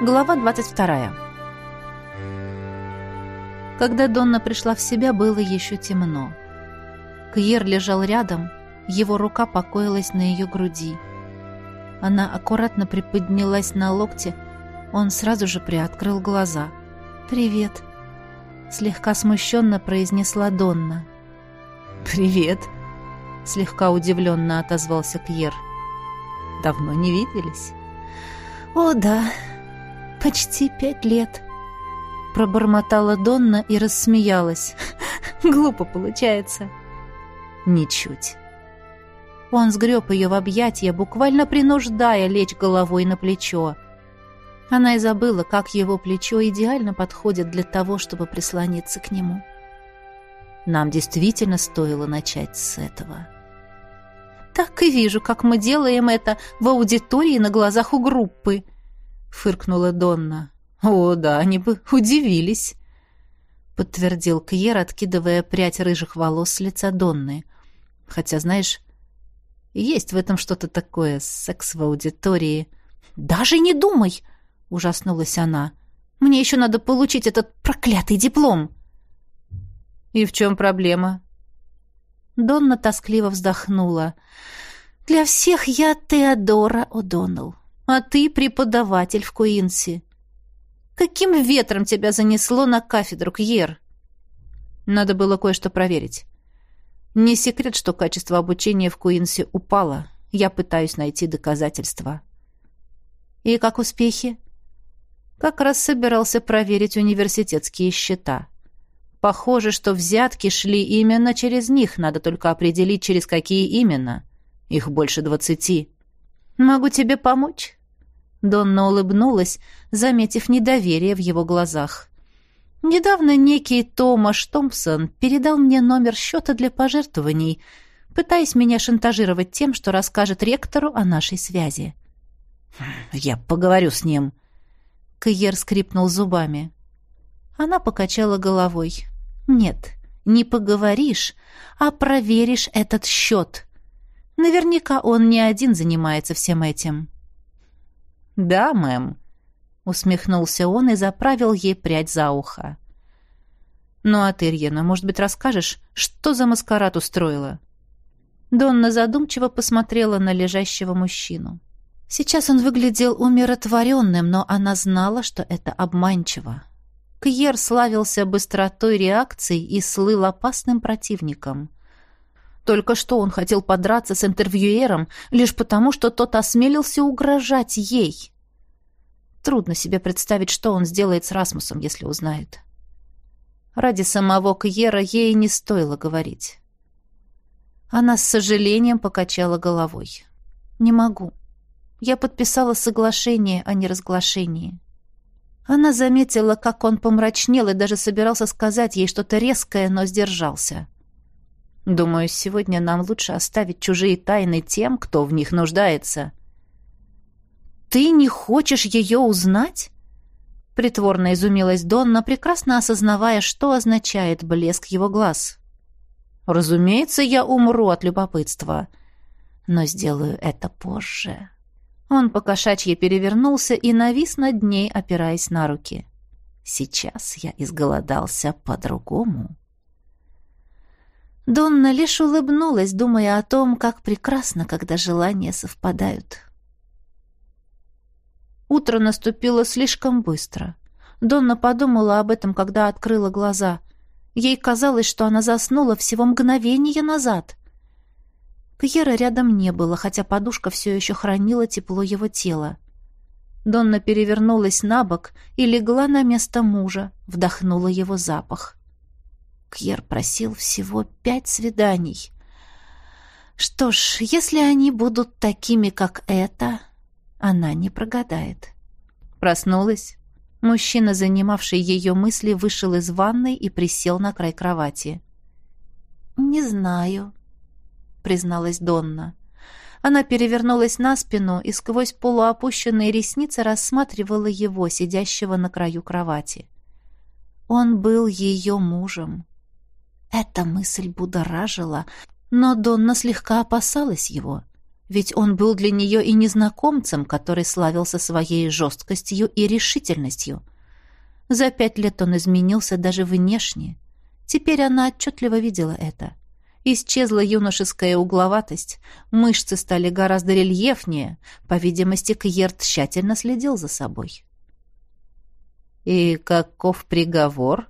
Глава 22. Когда Донна пришла в себя, было еще темно. Кьер лежал рядом, его рука покоилась на ее груди. Она аккуратно приподнялась на локте, он сразу же приоткрыл глаза. «Привет», — слегка смущенно произнесла Донна. «Привет», — слегка удивленно отозвался Кьер. «Давно не виделись?» «О, да», «Почти пять лет», — пробормотала Донна и рассмеялась. «Глупо получается». «Ничуть». Он сгреб ее в объятия, буквально принуждая лечь головой на плечо. Она и забыла, как его плечо идеально подходит для того, чтобы прислониться к нему. Нам действительно стоило начать с этого. «Так и вижу, как мы делаем это в аудитории на глазах у группы», — фыркнула Донна. «О, да, они бы удивились», — подтвердил Кьер, откидывая прядь рыжих волос с лица Донны. «Хотя, знаешь, есть в этом что-то такое, секс в аудитории». «Даже не думай!» — ужаснулась она. «Мне еще надо получить этот проклятый диплом!» «И в чем проблема?» Донна тоскливо вздохнула. «Для всех я Теодора О'Доннелл а ты преподаватель в Куинси. Каким ветром тебя занесло на кафедру, Кьер? Надо было кое-что проверить. Не секрет, что качество обучения в Куинси упало. Я пытаюсь найти доказательства. И как успехи? Как раз собирался проверить университетские счета. Похоже, что взятки шли именно через них, надо только определить, через какие именно. Их больше двадцати. Могу тебе помочь? Донна улыбнулась, заметив недоверие в его глазах. «Недавно некий Томаш Томпсон передал мне номер счета для пожертвований, пытаясь меня шантажировать тем, что расскажет ректору о нашей связи». «Я поговорю с ним». Кьер скрипнул зубами. Она покачала головой. «Нет, не поговоришь, а проверишь этот счет. Наверняка он не один занимается всем этим». «Да, мэм», — усмехнулся он и заправил ей прядь за ухо. «Ну а ты, Рьена, может быть, расскажешь, что за маскарад устроила?» Донна задумчиво посмотрела на лежащего мужчину. Сейчас он выглядел умиротворенным, но она знала, что это обманчиво. Кьер славился быстротой реакций и слыл опасным противником. Только что он хотел подраться с интервьюером лишь потому, что тот осмелился угрожать ей. Трудно себе представить, что он сделает с Расмусом, если узнает. Ради самого Кьера ей не стоило говорить. Она с сожалением покачала головой. «Не могу. Я подписала соглашение о неразглашении». Она заметила, как он помрачнел и даже собирался сказать ей что-то резкое, но сдержался. — Думаю, сегодня нам лучше оставить чужие тайны тем, кто в них нуждается. Ты не хочешь ее узнать? Притворно изумилась Донна, прекрасно осознавая, что означает блеск его глаз. Разумеется, я умру от любопытства, но сделаю это позже. Он покошачьи перевернулся и навис над ней, опираясь на руки. Сейчас я изголодался по-другому. Донна лишь улыбнулась, думая о том, как прекрасно, когда желания совпадают. Утро наступило слишком быстро. Донна подумала об этом, когда открыла глаза. Ей казалось, что она заснула всего мгновение назад. Пьера рядом не было, хотя подушка все еще хранила тепло его тела. Донна перевернулась на бок и легла на место мужа, вдохнула его запах. Кьер просил всего пять свиданий. Что ж, если они будут такими, как это, она не прогадает. Проснулась. Мужчина, занимавший ее мысли, вышел из ванной и присел на край кровати. «Не знаю», — призналась Донна. Она перевернулась на спину и сквозь полуопущенные ресницы рассматривала его, сидящего на краю кровати. Он был ее мужем. Эта мысль будоражила, но Донна слегка опасалась его. Ведь он был для нее и незнакомцем, который славился своей жесткостью и решительностью. За пять лет он изменился даже внешне. Теперь она отчетливо видела это. Исчезла юношеская угловатость, мышцы стали гораздо рельефнее, по видимости, Кьер тщательно следил за собой. «И каков приговор?» —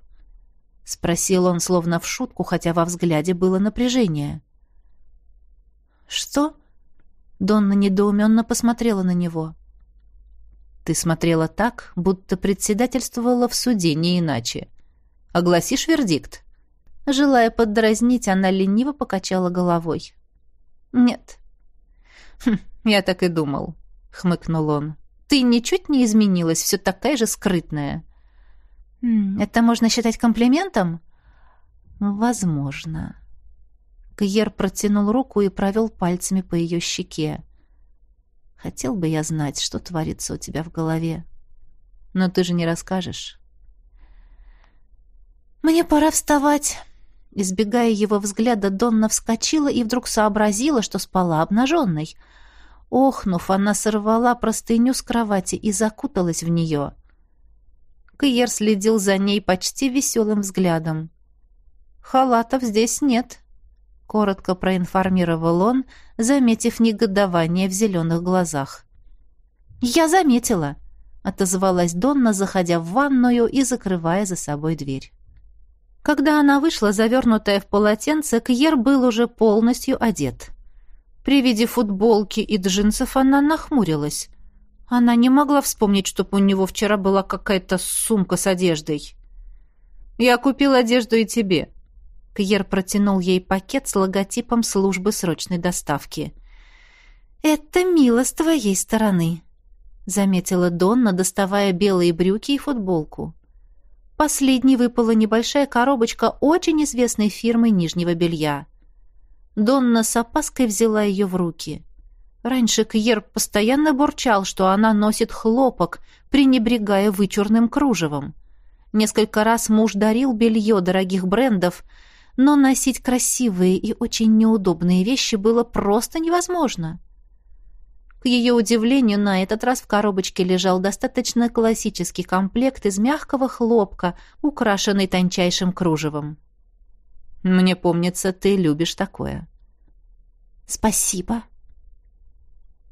спросил он словно в шутку, хотя во взгляде было напряжение. «Что?» — Донна недоуменно посмотрела на него. «Ты смотрела так, будто председательствовала в суде, не иначе. Огласишь вердикт?» Желая поддразнить, она лениво покачала головой. «Нет». «Хм, я так и думал», — хмыкнул он. «Ты ничуть не изменилась, все такая же скрытная». «Это можно считать комплиментом?» «Возможно». Кьер протянул руку и провел пальцами по ее щеке. «Хотел бы я знать, что творится у тебя в голове. Но ты же не расскажешь». «Мне пора вставать». Избегая его взгляда, Донна вскочила и вдруг сообразила, что спала обнаженной. Охнув, она сорвала простыню с кровати и закуталась в нее. Кьер следил за ней почти веселым взглядом. «Халатов здесь нет», — коротко проинформировал он, заметив негодование в зеленых глазах. «Я заметила», — отозвалась Донна, заходя в ванную и закрывая за собой дверь. Когда она вышла, завернутая в полотенце, Кьер был уже полностью одет. При виде футболки и джинсов она нахмурилась. Она не могла вспомнить, чтобы у него вчера была какая-то сумка с одеждой. «Я купил одежду и тебе». Кьер протянул ей пакет с логотипом службы срочной доставки. «Это мило с твоей стороны», — заметила Донна, доставая белые брюки и футболку. Последней выпала небольшая коробочка очень известной фирмы нижнего белья. Донна с опаской взяла ее в руки. Раньше Кьер постоянно бурчал, что она носит хлопок, пренебрегая вычурным кружевом. Несколько раз муж дарил белье дорогих брендов, но носить красивые и очень неудобные вещи было просто невозможно. К ее удивлению, на этот раз в коробочке лежал достаточно классический комплект из мягкого хлопка, украшенный тончайшим кружевом. «Мне помнится, ты любишь такое». «Спасибо».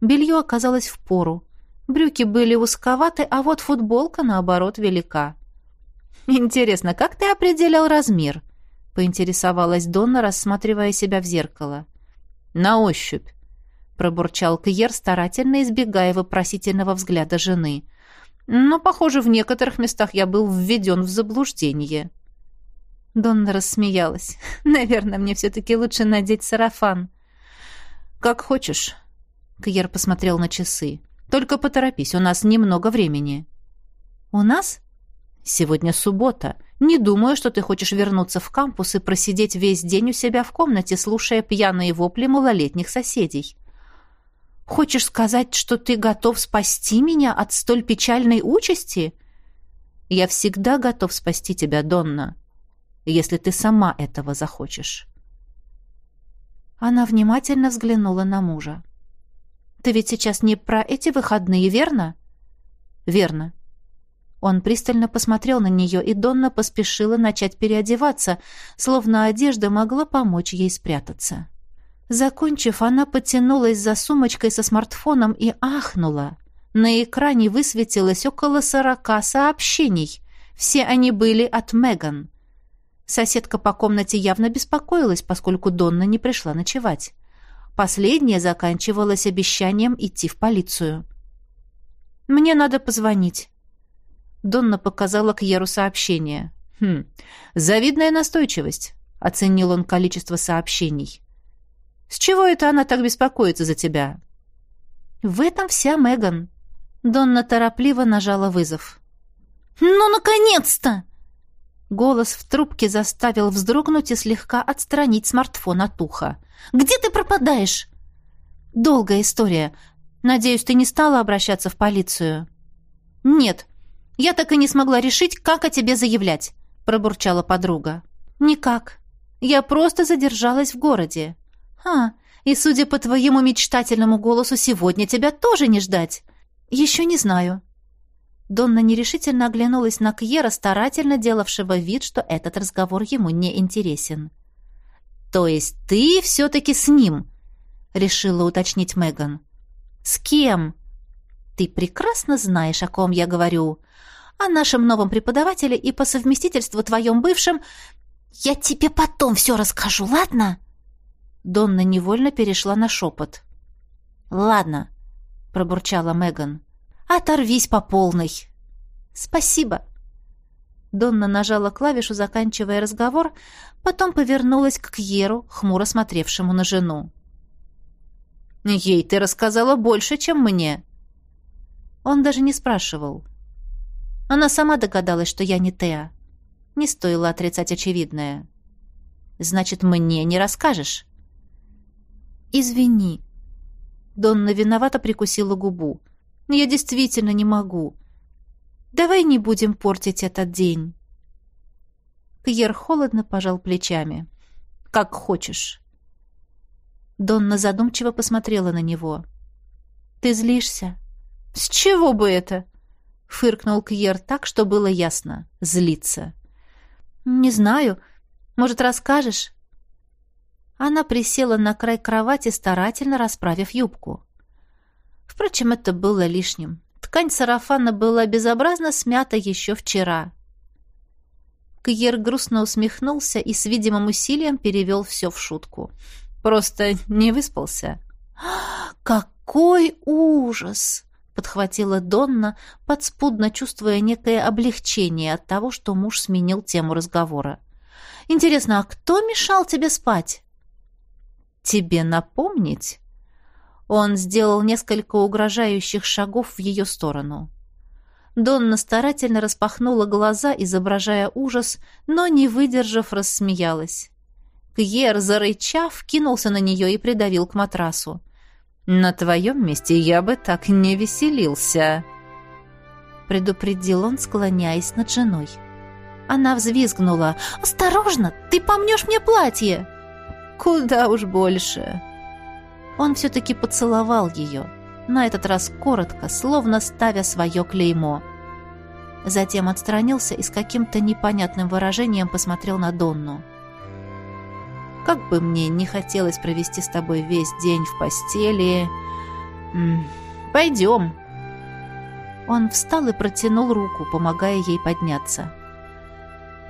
Белье оказалось в пору. Брюки были узковаты, а вот футболка, наоборот, велика. «Интересно, как ты определял размер?» — поинтересовалась Донна, рассматривая себя в зеркало. «На ощупь пробурчал Кьер, старательно избегая вопросительного взгляда жены. Но, похоже, в некоторых местах я был введен в заблуждение. Донна рассмеялась. «Наверное, мне все-таки лучше надеть сарафан». «Как хочешь». Кьер посмотрел на часы. «Только поторопись, у нас немного времени». «У нас?» «Сегодня суббота. Не думаю, что ты хочешь вернуться в кампус и просидеть весь день у себя в комнате, слушая пьяные вопли малолетних соседей». Хочешь сказать, что ты готов спасти меня от столь печальной участи? Я всегда готов спасти тебя, Донна, если ты сама этого захочешь. Она внимательно взглянула на мужа. Ты ведь сейчас не про эти выходные, верно? Верно. Он пристально посмотрел на нее, и Донна поспешила начать переодеваться, словно одежда могла помочь ей спрятаться. Закончив, она потянулась за сумочкой со смартфоном и ахнула. На экране высветилось около сорока сообщений. Все они были от Меган. Соседка по комнате явно беспокоилась, поскольку Донна не пришла ночевать. Последнее заканчивалось обещанием идти в полицию. «Мне надо позвонить». Донна показала Кьеру сообщение. «Хм, завидная настойчивость», — оценил он количество сообщений. С чего это она так беспокоится за тебя?» «В этом вся Меган». Донна торопливо нажала вызов. «Ну, наконец-то!» Голос в трубке заставил вздрогнуть и слегка отстранить смартфон от уха. «Где ты пропадаешь?» «Долгая история. Надеюсь, ты не стала обращаться в полицию?» «Нет. Я так и не смогла решить, как о тебе заявлять», — пробурчала подруга. «Никак. Я просто задержалась в городе. «А, И, судя по твоему мечтательному голосу, сегодня тебя тоже не ждать. Еще не знаю». Донна нерешительно оглянулась на Кьера, старательно делавшего вид, что этот разговор ему не интересен. «То есть ты все-таки с ним?» — решила уточнить Меган. «С кем?» «Ты прекрасно знаешь, о ком я говорю. О нашем новом преподавателе и по совместительству твоем бывшем. Я тебе потом все расскажу, ладно?» Донна невольно перешла на шепот. «Ладно», — пробурчала Меган. «Оторвись по полной». «Спасибо». Донна нажала клавишу, заканчивая разговор, потом повернулась к Кьеру, хмуро смотревшему на жену. «Ей ты рассказала больше, чем мне». Он даже не спрашивал. Она сама догадалась, что я не Теа. Не стоило отрицать очевидное. «Значит, мне не расскажешь?» «Извини». Донна виновато прикусила губу. «Я действительно не могу. Давай не будем портить этот день». Кьер холодно пожал плечами. «Как хочешь». Донна задумчиво посмотрела на него. «Ты злишься?» «С чего бы это?» — фыркнул Кьер так, что было ясно. Злиться. «Не знаю. Может, расскажешь?» Она присела на край кровати, старательно расправив юбку. Впрочем, это было лишним. Ткань сарафана была безобразно смята еще вчера. Кьер грустно усмехнулся и с видимым усилием перевел все в шутку. «Просто не выспался». «Какой ужас!» — подхватила Донна, подспудно чувствуя некое облегчение от того, что муж сменил тему разговора. «Интересно, а кто мешал тебе спать?» тебе напомнить?» Он сделал несколько угрожающих шагов в ее сторону. Донна старательно распахнула глаза, изображая ужас, но, не выдержав, рассмеялась. Кьер, зарычав, кинулся на нее и придавил к матрасу. «На твоем месте я бы так не веселился», — предупредил он, склоняясь над женой. Она взвизгнула. «Осторожно, ты помнешь мне платье!» Куда уж больше. Он все-таки поцеловал ее, на этот раз коротко, словно ставя свое клеймо. Затем отстранился и с каким-то непонятным выражением посмотрел на Донну. «Как бы мне не хотелось провести с тобой весь день в постели... Пойдем!» Он встал и протянул руку, помогая ей подняться.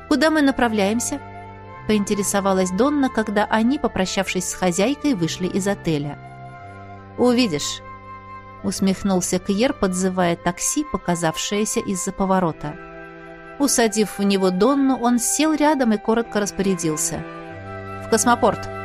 «Куда мы направляемся?» Поинтересовалась Донна, когда они, попрощавшись с хозяйкой, вышли из отеля. «Увидишь», — усмехнулся Кьер, подзывая такси, показавшееся из-за поворота. Усадив в него Донну, он сел рядом и коротко распорядился. «В космопорт!»